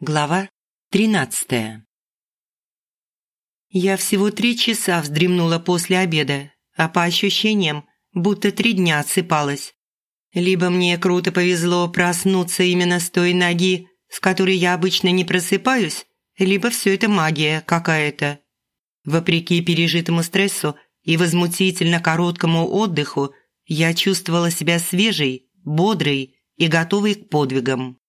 Глава тринадцатая Я всего три часа вздремнула после обеда, а по ощущениям, будто три дня отсыпалась. Либо мне круто повезло проснуться именно с той ноги, с которой я обычно не просыпаюсь, либо все это магия какая-то. Вопреки пережитому стрессу и возмутительно короткому отдыху, я чувствовала себя свежей, бодрой и готовой к подвигам.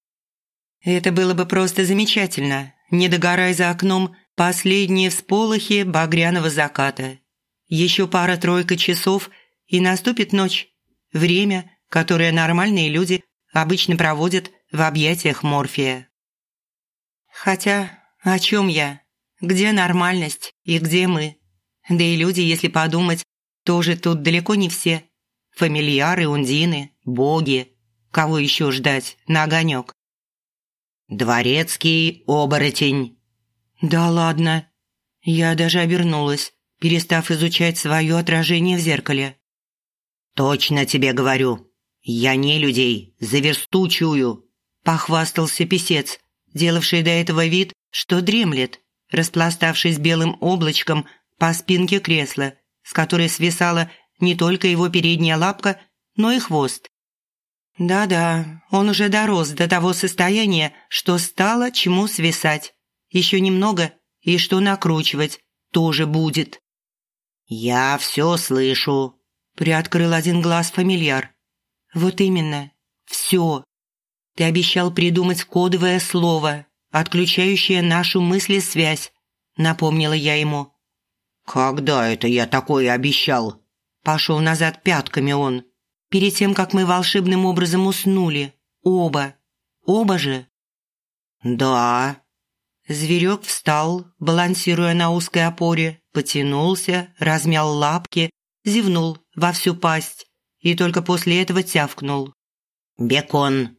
Это было бы просто замечательно, не догорая за окном последние всполохи багряного заката. Еще пара-тройка часов, и наступит ночь. Время, которое нормальные люди обычно проводят в объятиях морфия. Хотя, о чем я? Где нормальность и где мы? Да и люди, если подумать, тоже тут далеко не все. Фамильяры, ундины, боги. Кого еще ждать на огонек? «Дворецкий оборотень». «Да ладно». Я даже обернулась, перестав изучать свое отражение в зеркале. «Точно тебе говорю. Я не людей, за версту чую», – похвастался писец, делавший до этого вид, что дремлет, распластавшись белым облачком по спинке кресла, с которой свисала не только его передняя лапка, но и хвост. Да-да, он уже дорос до того состояния, что стало чему свисать. Еще немного, и что накручивать тоже будет. «Я все слышу», – приоткрыл один глаз фамильяр. «Вот именно, все. Ты обещал придумать кодовое слово, отключающее нашу мысли-связь», – напомнила я ему. «Когда это я такое обещал?» Пошел назад пятками он перед тем, как мы волшебным образом уснули. Оба. Оба же. Да. Зверек встал, балансируя на узкой опоре, потянулся, размял лапки, зевнул во всю пасть и только после этого тявкнул. «Бекон».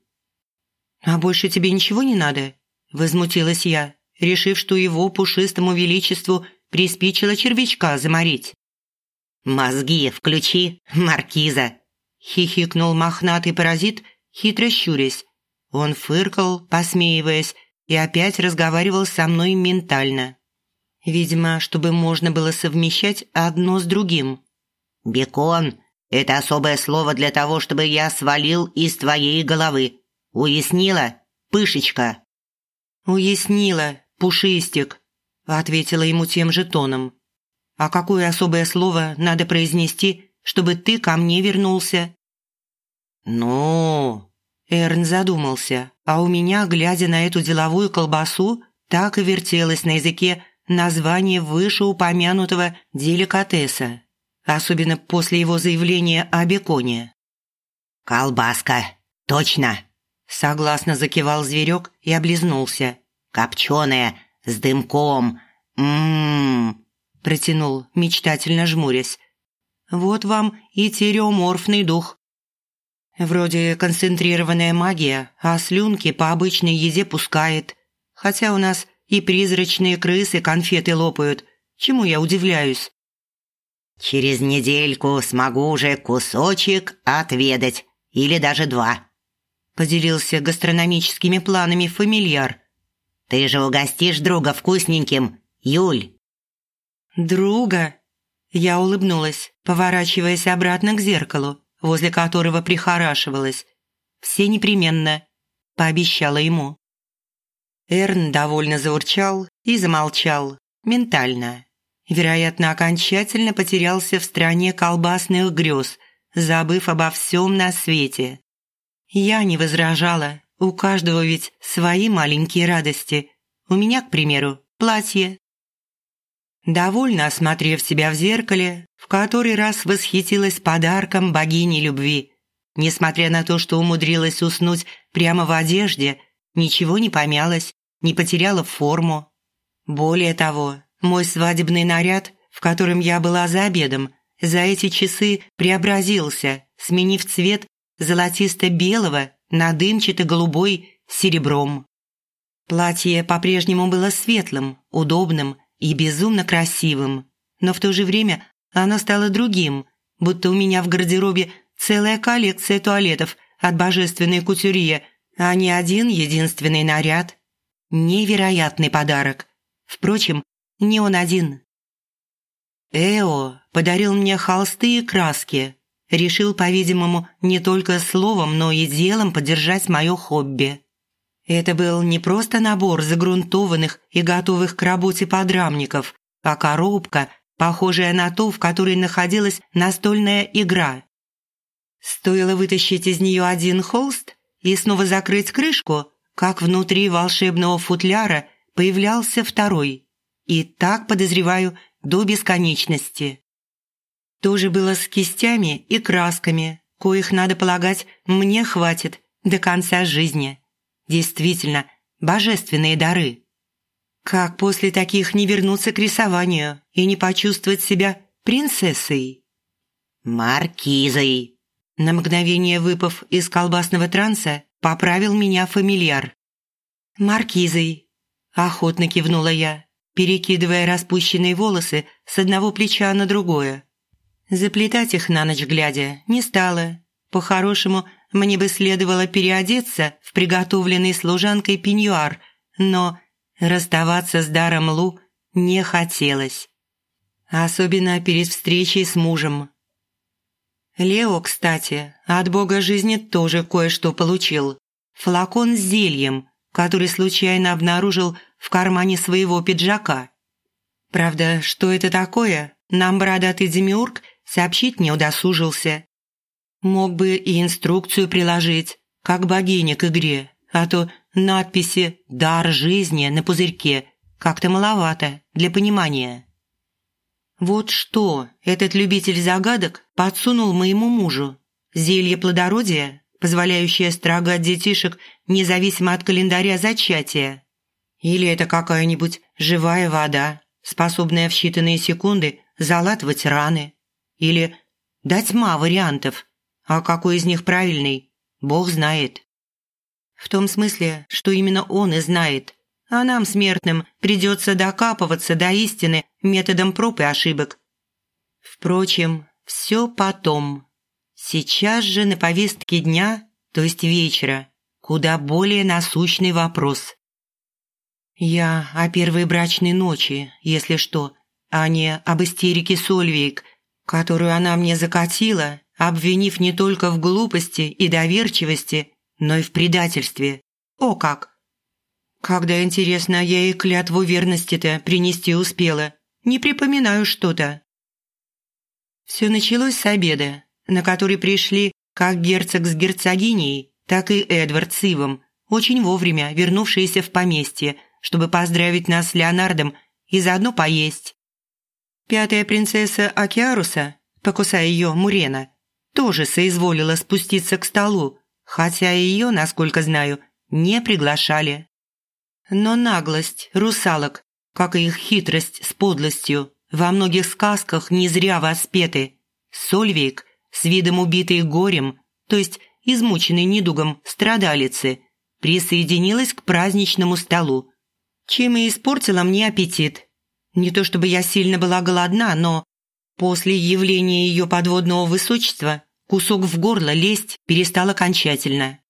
«А больше тебе ничего не надо?» – возмутилась я, решив, что его пушистому величеству приспичило червячка заморить. «Мозги включи, маркиза!» Хихикнул мохнатый паразит, хитро щурясь. Он фыркал, посмеиваясь, и опять разговаривал со мной ментально. Видимо, чтобы можно было совмещать одно с другим. «Бекон – это особое слово для того, чтобы я свалил из твоей головы. Уяснила, пышечка?» «Уяснила, пушистик», – ответила ему тем же тоном. «А какое особое слово надо произнести, чтобы ты ко мне вернулся?» «Ну...» Эрн задумался, а у меня, глядя на эту деловую колбасу, так и вертелось на языке название вышеупомянутого деликатеса, особенно после его заявления о беконе. «Колбаска, точно!» Согласно закивал зверек и облизнулся. «Копченая, с дымком, ммм...» протянул, мечтательно жмурясь. «Вот вам и тереоморфный дух. Вроде концентрированная магия, а слюнки по обычной еде пускает. Хотя у нас и призрачные крысы конфеты лопают. Чему я удивляюсь? «Через недельку смогу уже кусочек отведать. Или даже два», – поделился гастрономическими планами фамильяр. «Ты же угостишь друга вкусненьким, Юль». «Друга?» Я улыбнулась, поворачиваясь обратно к зеркалу возле которого прихорашивалась. «Все непременно», – пообещала ему. Эрн довольно заурчал и замолчал, ментально. Вероятно, окончательно потерялся в стране колбасных грез, забыв обо всем на свете. Я не возражала, у каждого ведь свои маленькие радости. У меня, к примеру, платье, Довольно осмотрев себя в зеркале, в который раз восхитилась подарком богини любви. Несмотря на то, что умудрилась уснуть прямо в одежде, ничего не помялось, не потеряла форму. Более того, мой свадебный наряд, в котором я была за обедом, за эти часы преобразился, сменив цвет золотисто-белого на дымчато-голубой серебром. Платье по-прежнему было светлым, удобным, и безумно красивым, но в то же время оно стало другим, будто у меня в гардеробе целая коллекция туалетов от божественной кутюрье, а не один единственный наряд. невероятный подарок. Впрочем, не он один. Эо подарил мне холсты и краски. Решил, по-видимому, не только словом, но и делом поддержать мое хобби. Это был не просто набор загрунтованных и готовых к работе подрамников, а коробка, похожая на ту, в которой находилась настольная игра. Стоило вытащить из нее один холст и снова закрыть крышку, как внутри волшебного футляра появлялся второй. И так, подозреваю, до бесконечности. То же было с кистями и красками, коих, надо полагать, мне хватит до конца жизни. Действительно, божественные дары. Как после таких не вернуться к рисованию и не почувствовать себя принцессой? «Маркизой!» На мгновение выпав из колбасного транса, поправил меня фамильяр. «Маркизой!» – охотно кивнула я, перекидывая распущенные волосы с одного плеча на другое. Заплетать их на ночь глядя не стала. По-хорошему, мне бы следовало переодеться в приготовленный служанкой пеньюар, но расставаться с даром Лу не хотелось. Особенно перед встречей с мужем. Лео, кстати, от бога жизни тоже кое-что получил. Флакон с зельем, который случайно обнаружил в кармане своего пиджака. Правда, что это такое, нам бородатый демиург сообщить не удосужился. Мог бы и инструкцию приложить, как богиня к игре, а то надписи «Дар жизни» на пузырьке как-то маловато для понимания. Вот что этот любитель загадок подсунул моему мужу. Зелье плодородия, позволяющее строгать детишек независимо от календаря зачатия. Или это какая-нибудь живая вода, способная в считанные секунды залатывать раны. Или да тьма вариантов, а какой из них правильный, Бог знает. В том смысле, что именно Он и знает, а нам, смертным, придется докапываться до истины методом проб и ошибок. Впрочем, все потом. Сейчас же на повестке дня, то есть вечера, куда более насущный вопрос. Я о первой брачной ночи, если что, а не об истерике Сольвейк, которую она мне закатила, обвинив не только в глупости и доверчивости, но и в предательстве. О как! Когда, интересно, я ей клятву верности-то принести успела, не припоминаю что-то. Все началось с обеда, на который пришли как герцог с герцогиней, так и Эдвард с Ивом, очень вовремя вернувшиеся в поместье, чтобы поздравить нас с Леонардом и заодно поесть. Пятая принцесса Акиаруса, покусая ее Мурена, тоже соизволила спуститься к столу, хотя ее, насколько знаю, не приглашали. Но наглость русалок, как и их хитрость с подлостью, во многих сказках не зря воспеты. Сольвейк, с видом убитой горем, то есть измученной недугом страдалицы, присоединилась к праздничному столу, чем и испортила мне аппетит. Не то чтобы я сильно была голодна, но после явления ее подводного высочества кусок в горло лезть перестал окончательно.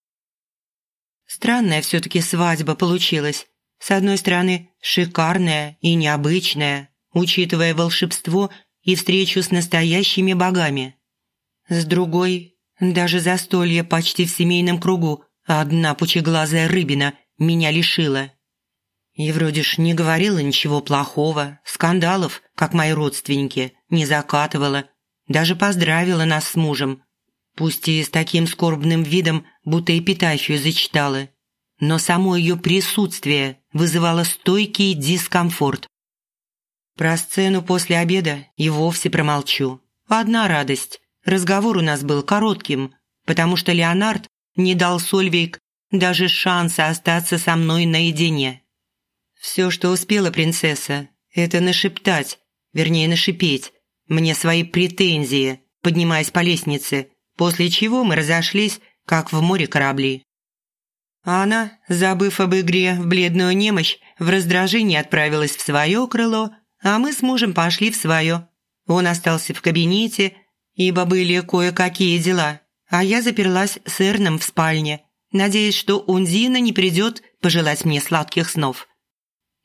Странная все-таки свадьба получилась. С одной стороны, шикарная и необычная, учитывая волшебство и встречу с настоящими богами. С другой, даже застолье почти в семейном кругу одна пучеглазая рыбина меня лишила. И вроде ж не говорила ничего плохого, скандалов, как мои родственники, не закатывала, даже поздравила нас с мужем. Пусть и с таким скорбным видом, будто эпитафию зачитала. Но само ее присутствие вызывало стойкий дискомфорт. Про сцену после обеда и вовсе промолчу. Одна радость. Разговор у нас был коротким, потому что Леонард не дал Сольвейк даже шанса остаться со мной наедине. Все, что успела принцесса, это нашептать, вернее нашипеть, мне свои претензии, поднимаясь по лестнице, после чего мы разошлись, как в море корабли. А она, забыв об игре в бледную немощь, в раздражении отправилась в свое крыло, а мы с мужем пошли в свое. Он остался в кабинете, ибо были кое-какие дела, а я заперлась с Эрном в спальне, надеясь, что Ундина не придет пожелать мне сладких снов.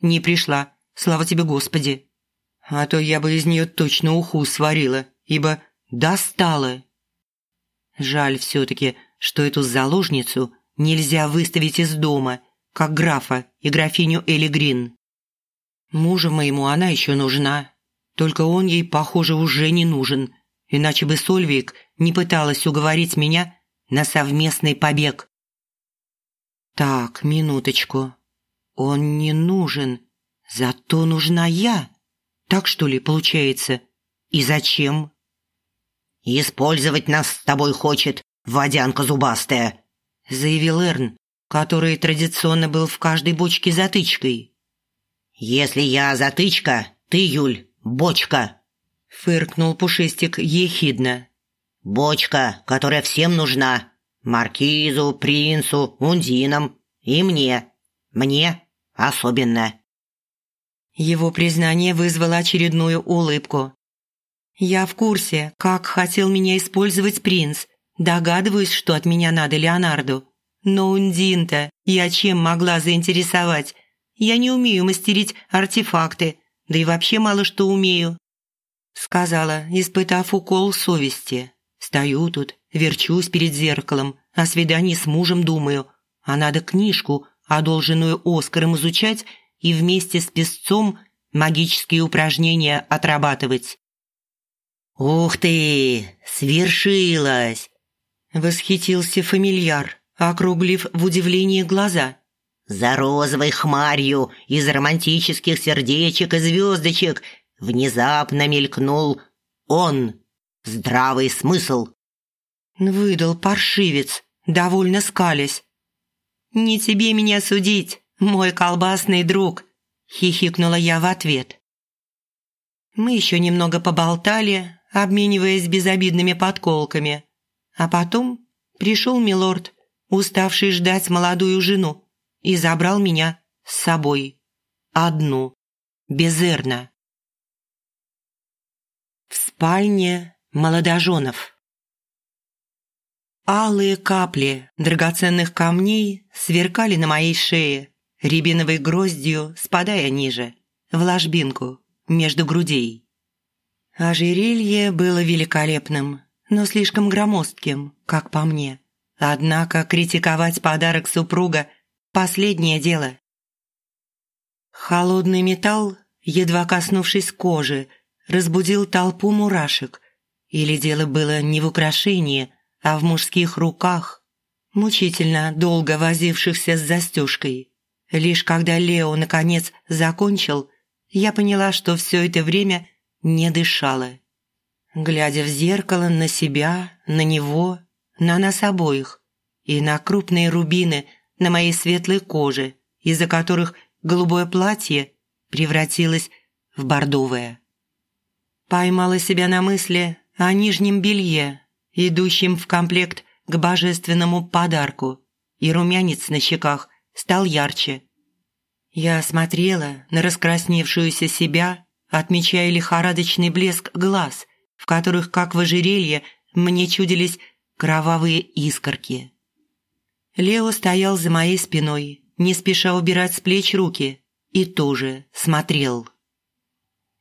Не пришла, слава тебе, Господи. А то я бы из нее точно уху сварила, ибо достала. Жаль все-таки, что эту заложницу нельзя выставить из дома, как графа и графиню Элли Грин. Мужу моему она еще нужна, только он ей, похоже, уже не нужен, иначе бы Сольвик не пыталась уговорить меня на совместный побег. Так, минуточку. Он не нужен, зато нужна я. Так что ли получается? И зачем? «Использовать нас с тобой хочет, водянка зубастая», заявил Эрн, который традиционно был в каждой бочке затычкой. «Если я затычка, ты, Юль, бочка», фыркнул Пушистик ехидно. «Бочка, которая всем нужна. Маркизу, принцу, ундинам и мне. Мне особенно». Его признание вызвало очередную улыбку. «Я в курсе, как хотел меня использовать принц. Догадываюсь, что от меня надо Леонарду. Но Ундин-то я чем могла заинтересовать? Я не умею мастерить артефакты, да и вообще мало что умею». Сказала, испытав укол совести. Стою тут, верчусь перед зеркалом, о свидании с мужем думаю, а надо книжку, одолженную Оскаром, изучать и вместе с песцом магические упражнения отрабатывать. «Ух ты! Свершилось!» – восхитился фамильяр, округлив в удивлении глаза. «За розовой хмарью из романтических сердечек и звездочек внезапно мелькнул он, здравый смысл. Выдал паршивец, довольно скалясь. «Не тебе меня судить, мой колбасный друг», – хихикнула я в ответ. Мы еще немного поболтали, обмениваясь безобидными подколками. А потом пришел милорд, уставший ждать молодую жену, и забрал меня с собой. Одну, без Эрна. В спальне молодоженов. Алые капли драгоценных камней сверкали на моей шее, рябиновой гроздью спадая ниже, в ложбинку, между грудей. Ожерелье было великолепным, но слишком громоздким, как по мне. Однако критиковать подарок супруга – последнее дело. Холодный металл, едва коснувшись кожи, разбудил толпу мурашек. Или дело было не в украшении, а в мужских руках, мучительно долго возившихся с застежкой. Лишь когда Лео наконец закончил, я поняла, что все это время не дышала. Глядя в зеркало на себя, на него, на нас обоих и на крупные рубины на моей светлой коже, из-за которых голубое платье превратилось в бордовое. Поймала себя на мысли о нижнем белье, идущем в комплект к божественному подарку, и румянец на щеках стал ярче. Я смотрела на раскрасневшуюся себя, отмечая лихорадочный блеск глаз, в которых, как в ожерелье, мне чудились кровавые искорки. Лео стоял за моей спиной, не спеша убирать с плеч руки, и тоже смотрел.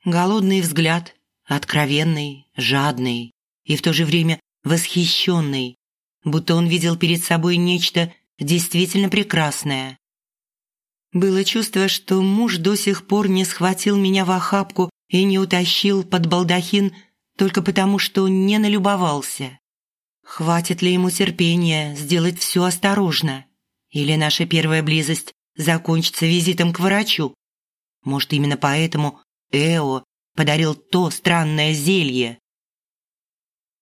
Голодный взгляд, откровенный, жадный и в то же время восхищенный, будто он видел перед собой нечто действительно прекрасное. Было чувство, что муж до сих пор не схватил меня в охапку и не утащил под балдахин только потому, что не налюбовался. Хватит ли ему терпения сделать все осторожно? Или наша первая близость закончится визитом к врачу? Может, именно поэтому Эо подарил то странное зелье,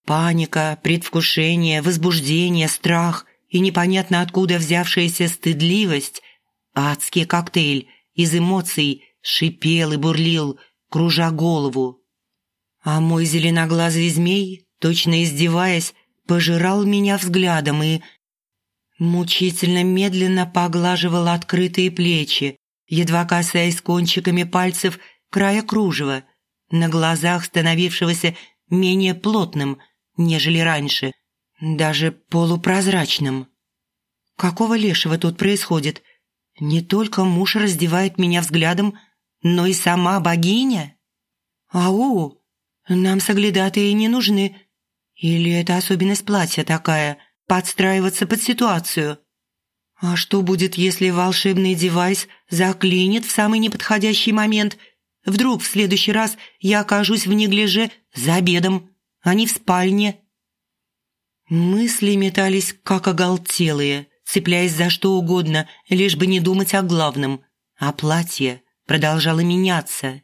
Паника, предвкушение, возбуждение, страх и непонятно откуда взявшаяся стыдливость, адский коктейль из эмоций шипел и бурлил, кружа голову. А мой зеленоглазый змей, точно издеваясь, пожирал меня взглядом и мучительно медленно поглаживал открытые плечи, едва касаясь кончиками пальцев края кружева, на глазах становившегося менее плотным, нежели раньше, даже полупрозрачным. Какого лешего тут происходит? Не только муж раздевает меня взглядом, но и сама богиня? Ау, нам соглядатые не нужны. Или это особенность платья такая, подстраиваться под ситуацию? А что будет, если волшебный девайс заклинит в самый неподходящий момент? Вдруг в следующий раз я окажусь в неглиже за обедом, а не в спальне? Мысли метались, как оголтелые, цепляясь за что угодно, лишь бы не думать о главном. А платье продолжало меняться,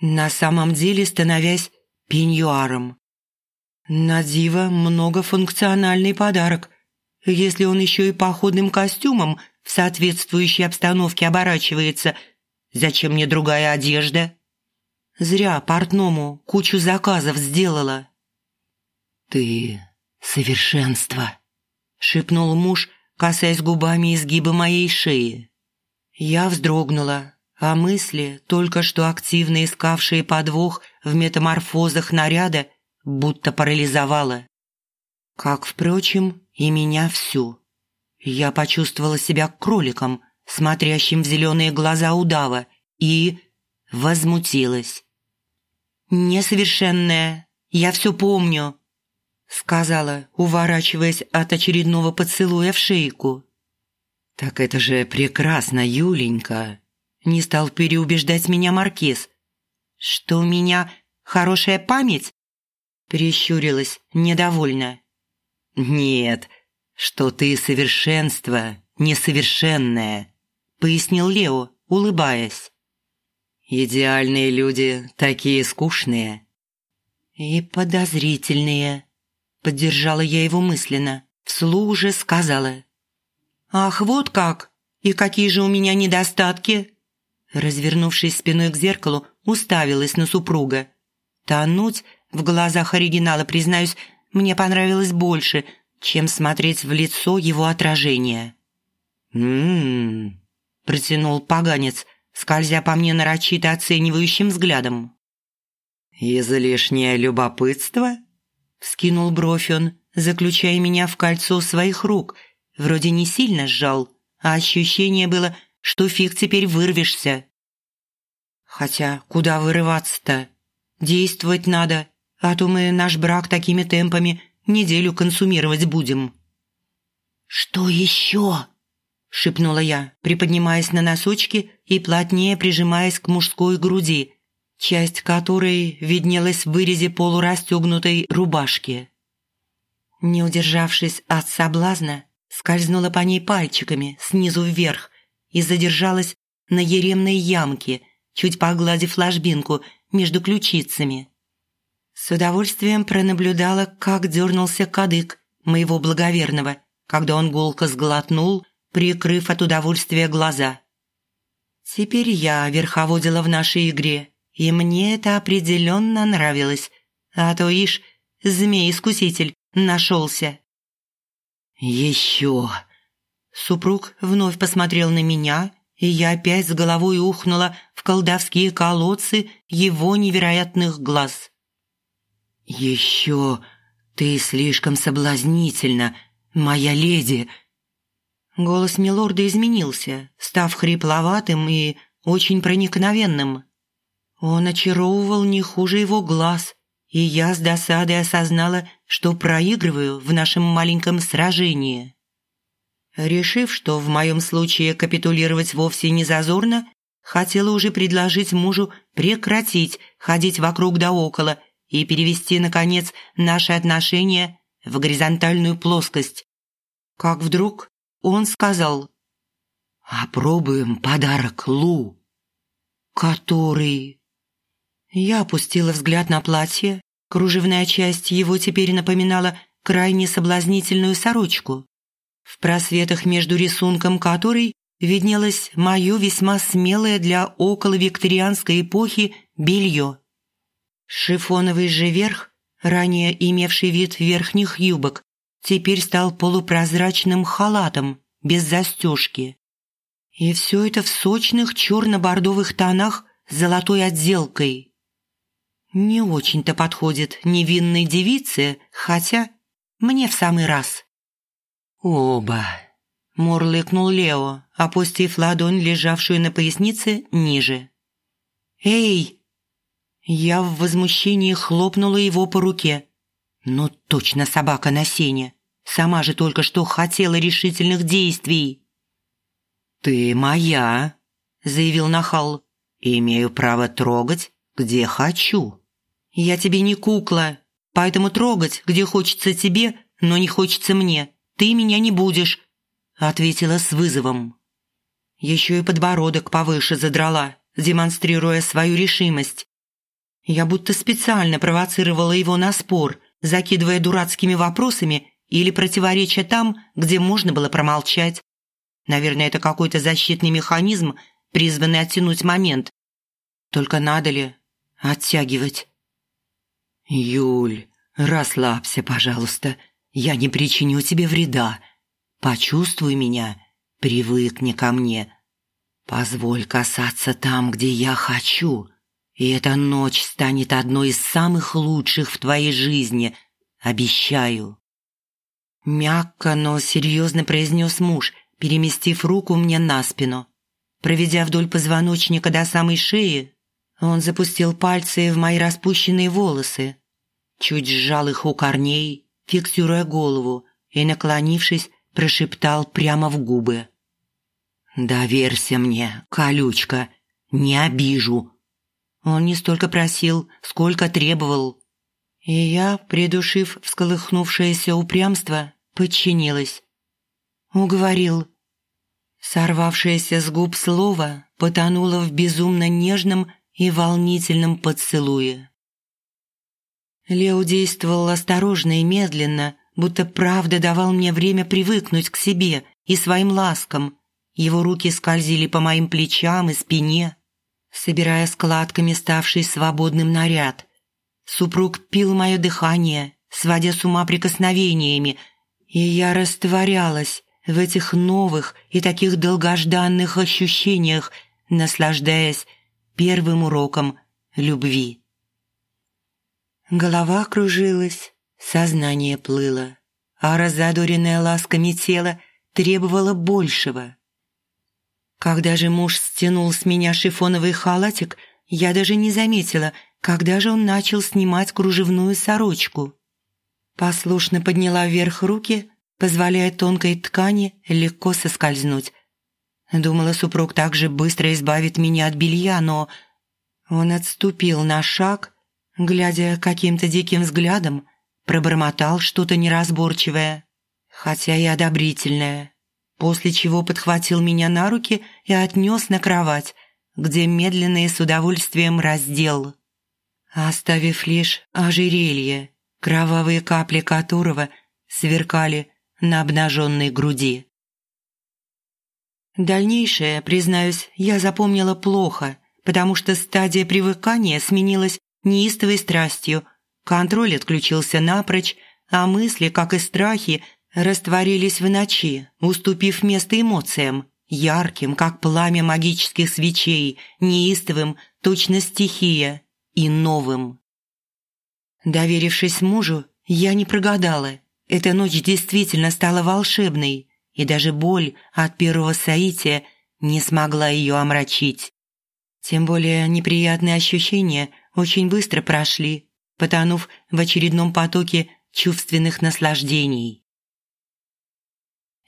на самом деле становясь пеньюаром. На диво многофункциональный подарок. Если он еще и походным костюмом в соответствующей обстановке оборачивается, зачем мне другая одежда? Зря портному кучу заказов сделала. «Ты совершенство», — шепнул муж, касаясь губами изгиба моей шеи. Я вздрогнула, а мысли, только что активно искавшие подвох в метаморфозах наряда, будто парализовала. Как, впрочем, и меня всю. Я почувствовала себя кроликом, смотрящим в зеленые глаза удава, и возмутилась. «Несовершенная, я все помню», — сказала, уворачиваясь от очередного поцелуя в шейку. «Так это же прекрасно, Юленька!» Не стал переубеждать меня Маркиз. «Что у меня хорошая память?» Прищурилась, недовольна. «Нет, что ты совершенство, несовершенное», пояснил Лео, улыбаясь. «Идеальные люди такие скучные». «И подозрительные», поддержала я его мысленно, вслух же сказала. «Ах, вот как! И какие же у меня недостатки!» Развернувшись спиной к зеркалу, уставилась на супруга. Тонуть в глазах оригинала, признаюсь, мне понравилось больше, чем смотреть в лицо его отражения. «М-м-м», протянул поганец, скользя по мне нарочито оценивающим взглядом. «Излишнее любопытство?» – вскинул бровь он, заключая меня в кольцо своих рук. Вроде не сильно сжал, а ощущение было – что фиг теперь вырвешься. Хотя куда вырываться-то? Действовать надо, а то мы наш брак такими темпами неделю консумировать будем». «Что еще?» – шепнула я, приподнимаясь на носочки и плотнее прижимаясь к мужской груди, часть которой виднелась в вырезе полурастегнутой рубашки. Не удержавшись от соблазна, скользнула по ней пальчиками снизу вверх, и задержалась на еремной ямке, чуть погладив ложбинку между ключицами. С удовольствием пронаблюдала, как дернулся кадык моего благоверного, когда он голко сглотнул, прикрыв от удовольствия глаза. Теперь я верховодила в нашей игре, и мне это определенно нравилось, а то ишь, змей-искуситель нашелся. «Еще!» Супруг вновь посмотрел на меня, и я опять с головой ухнула в колдовские колодцы его невероятных глаз. «Еще ты слишком соблазнительна, моя леди!» Голос милорда изменился, став хрипловатым и очень проникновенным. Он очаровывал не хуже его глаз, и я с досадой осознала, что проигрываю в нашем маленьком сражении. Решив, что в моем случае капитулировать вовсе не зазорно, хотела уже предложить мужу прекратить ходить вокруг да около и перевести, наконец, наши отношения в горизонтальную плоскость. Как вдруг он сказал «Опробуем подарок Лу». «Который?» Я опустила взгляд на платье. Кружевная часть его теперь напоминала крайне соблазнительную сорочку в просветах между рисунком которой виднелось мое весьма смелое для околовикторианской эпохи белье. Шифоновый же верх, ранее имевший вид верхних юбок, теперь стал полупрозрачным халатом, без застежки. И все это в сочных черно-бордовых тонах с золотой отделкой. Не очень-то подходит невинной девице, хотя мне в самый раз. «Оба», – мурлыкнул Лео, опустив ладонь, лежавшую на пояснице, ниже. «Эй!» Я в возмущении хлопнула его по руке. «Ну точно собака на сене. Сама же только что хотела решительных действий». «Ты моя», – заявил Нахал. «Имею право трогать, где хочу». «Я тебе не кукла, поэтому трогать, где хочется тебе, но не хочется мне. Ты меня не будешь», – ответила с вызовом. Еще и подбородок повыше задрала, демонстрируя свою решимость. Я будто специально провоцировала его на спор, закидывая дурацкими вопросами или противоречия там, где можно было промолчать. Наверное, это какой-то защитный механизм, призванный оттянуть момент. Только надо ли оттягивать? «Юль, расслабься, пожалуйста. Я не причиню тебе вреда. Почувствуй меня, привыкни ко мне. Позволь касаться там, где я хочу. И эта ночь станет одной из самых лучших в твоей жизни. Обещаю». Мягко, но серьезно произнес муж, переместив руку мне на спину. Проведя вдоль позвоночника до самой шеи, он запустил пальцы в мои распущенные волосы, чуть сжал их у корней, фиксируя голову, и, наклонившись, прошептал прямо в губы. «Доверься мне, колючка, не обижу». Он не столько просил, сколько требовал. И я, придушив всколыхнувшееся упрямство, подчинилась. Уговорил. Сорвавшееся с губ слово потонуло в безумно нежном и волнительном поцелуе. Лео действовал осторожно и медленно, будто правда давал мне время привыкнуть к себе и своим ласкам. Его руки скользили по моим плечам и спине, собирая складками ставший свободным наряд. Супруг пил мое дыхание, сводя с ума прикосновениями, и я растворялась в этих новых и таких долгожданных ощущениях, наслаждаясь первым уроком любви. Голова кружилась, сознание плыло, а разодоренное ласками тело требовало большего. Когда же муж стянул с меня шифоновый халатик, я даже не заметила, когда же он начал снимать кружевную сорочку. Послушно подняла вверх руки, позволяя тонкой ткани легко соскользнуть. Думала, супруг так же быстро избавит меня от белья, но он отступил на шаг глядя каким-то диким взглядом, пробормотал что-то неразборчивое, хотя и одобрительное, после чего подхватил меня на руки и отнес на кровать, где медленно и с удовольствием раздел, оставив лишь ожерелье, кровавые капли которого сверкали на обнаженной груди. Дальнейшее, признаюсь, я запомнила плохо, потому что стадия привыкания сменилась неистовой страстью. Контроль отключился напрочь, а мысли, как и страхи, растворились в ночи, уступив место эмоциям, ярким, как пламя магических свечей, неистовым, точно стихия, и новым. Доверившись мужу, я не прогадала. Эта ночь действительно стала волшебной, и даже боль от первого соития не смогла ее омрачить. Тем более неприятные ощущения очень быстро прошли, потонув в очередном потоке чувственных наслаждений.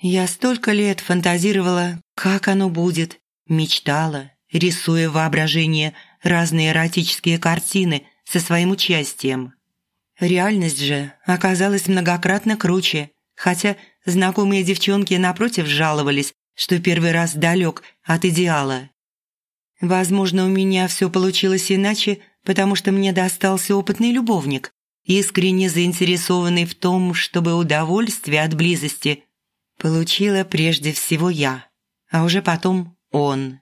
Я столько лет фантазировала, как оно будет, мечтала, рисуя воображение разные эротические картины со своим участием. Реальность же оказалась многократно круче, хотя знакомые девчонки напротив жаловались, что первый раз далек от идеала. Возможно, у меня все получилось иначе, потому что мне достался опытный любовник, искренне заинтересованный в том, чтобы удовольствие от близости получила прежде всего я, а уже потом он.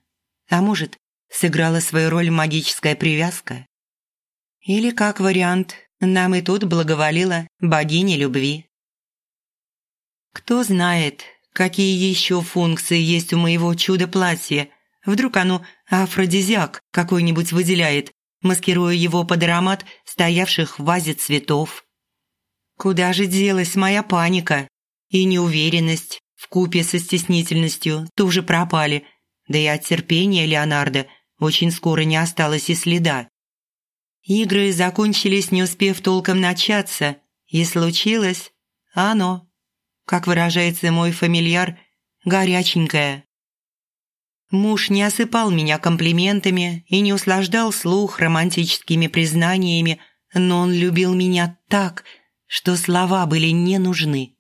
А может, сыграла свою роль магическая привязка? Или, как вариант, нам и тут благоволила богиня любви. Кто знает, какие еще функции есть у моего чудо-платья. Вдруг оно афродизиак какой-нибудь выделяет, маскируя его под аромат стоявших в вазе цветов. Куда же делась моя паника и неуверенность в купе со стеснительностью тоже пропали, да и от терпения Леонардо очень скоро не осталось и следа. Игры закончились, не успев толком начаться, и случилось оно, как выражается мой фамильяр, горяченькое. Муж не осыпал меня комплиментами и не услаждал слух романтическими признаниями, но он любил меня так, что слова были не нужны.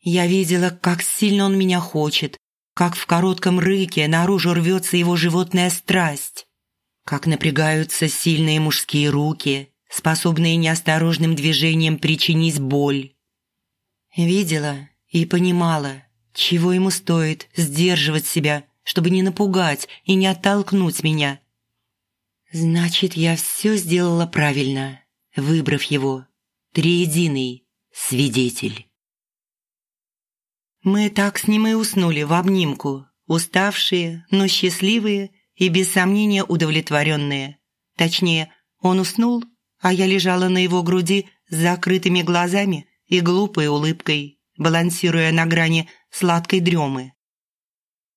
Я видела, как сильно он меня хочет, как в коротком рыке наружу рвется его животная страсть, как напрягаются сильные мужские руки, способные неосторожным движением причинить боль. Видела и понимала, чего ему стоит сдерживать себя, чтобы не напугать и не оттолкнуть меня. Значит, я все сделала правильно, выбрав его, триединый свидетель. Мы так с ним и уснули в обнимку, уставшие, но счастливые и без сомнения удовлетворенные. Точнее, он уснул, а я лежала на его груди с закрытыми глазами и глупой улыбкой, балансируя на грани сладкой дремы.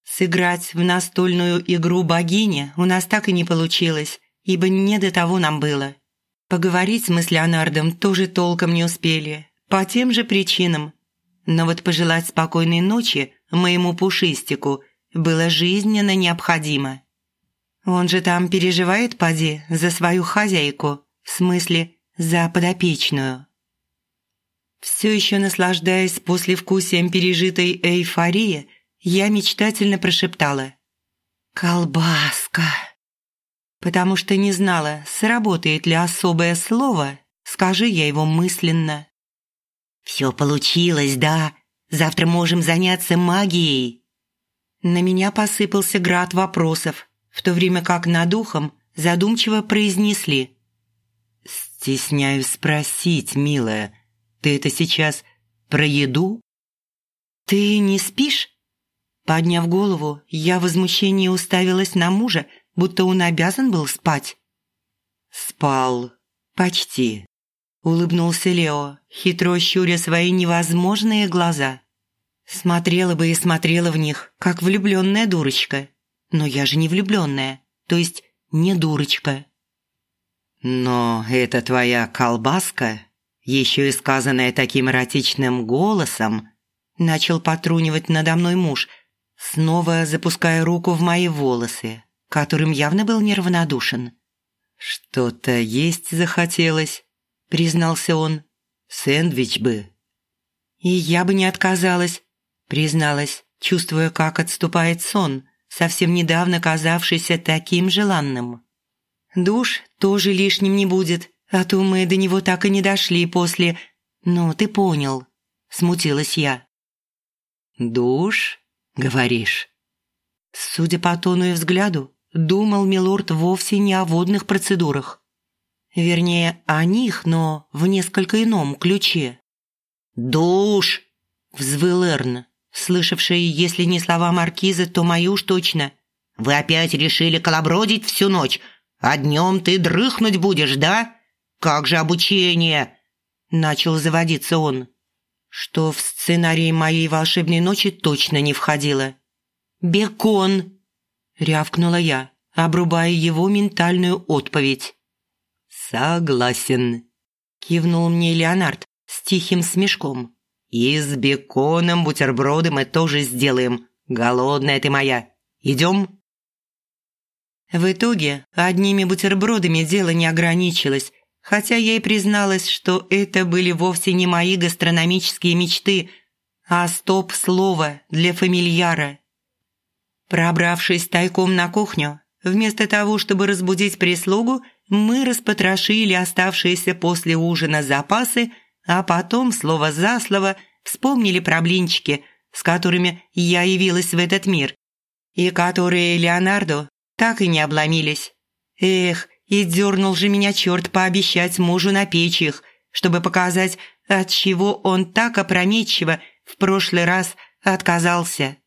Сыграть в настольную игру богини у нас так и не получилось, ибо не до того нам было. Поговорить мы с Леонардом тоже толком не успели, по тем же причинам. Но вот пожелать спокойной ночи моему пушистику было жизненно необходимо. Он же там переживает, поди, за свою хозяйку, в смысле, за подопечную. Все еще наслаждаясь послевкусием пережитой эйфории, я мечтательно прошептала «Колбаска!» Потому что не знала, сработает ли особое слово, скажи я его мысленно. «Все получилось, да? Завтра можем заняться магией!» На меня посыпался град вопросов, в то время как над ухом задумчиво произнесли. «Стесняюсь спросить, милая, ты это сейчас про еду?» «Ты не спишь?» Подняв голову, я в возмущении уставилась на мужа, будто он обязан был спать. «Спал. Почти», – улыбнулся Лео, хитро щуря свои невозможные глаза. Смотрела бы и смотрела в них, как влюбленная дурочка. Но я же не влюбленная, то есть не дурочка. «Но это твоя колбаска, еще и сказанная таким эротичным голосом», – начал потрунивать надо мной муж – снова запуская руку в мои волосы, которым явно был неравнодушен. «Что-то есть захотелось», — признался он. «Сэндвич бы». «И я бы не отказалась», — призналась, чувствуя, как отступает сон, совсем недавно казавшийся таким желанным. «Душ тоже лишним не будет, а то мы до него так и не дошли после... Ну, ты понял», — смутилась я. «Душ?» Говоришь?» Судя по тону и взгляду, думал Милорд вовсе не о водных процедурах. Вернее, о них, но в несколько ином ключе. «Душ!» – взвыл Эрн, слышавший, если не слова маркиза, то мою уж точно. «Вы опять решили колобродить всю ночь, а днем ты дрыхнуть будешь, да? Как же обучение?» Начал заводиться он что в сценарий моей волшебной ночи точно не входило. «Бекон!» – рявкнула я, обрубая его ментальную отповедь. «Согласен», – кивнул мне Леонард с тихим смешком. «И с беконом бутерброды мы тоже сделаем. Голодная ты моя. Идем?» В итоге одними бутербродами дело не ограничилось, хотя я и призналась, что это были вовсе не мои гастрономические мечты, а стоп-слово для фамильяра. Пробравшись тайком на кухню, вместо того, чтобы разбудить прислугу, мы распотрошили оставшиеся после ужина запасы, а потом, слово за слово, вспомнили про блинчики, с которыми я явилась в этот мир, и которые Леонарду так и не обломились. Эх, и дернул же меня черт пообещать мужу напечь их, чтобы показать, от чего он так опрометчиво в прошлый раз отказался.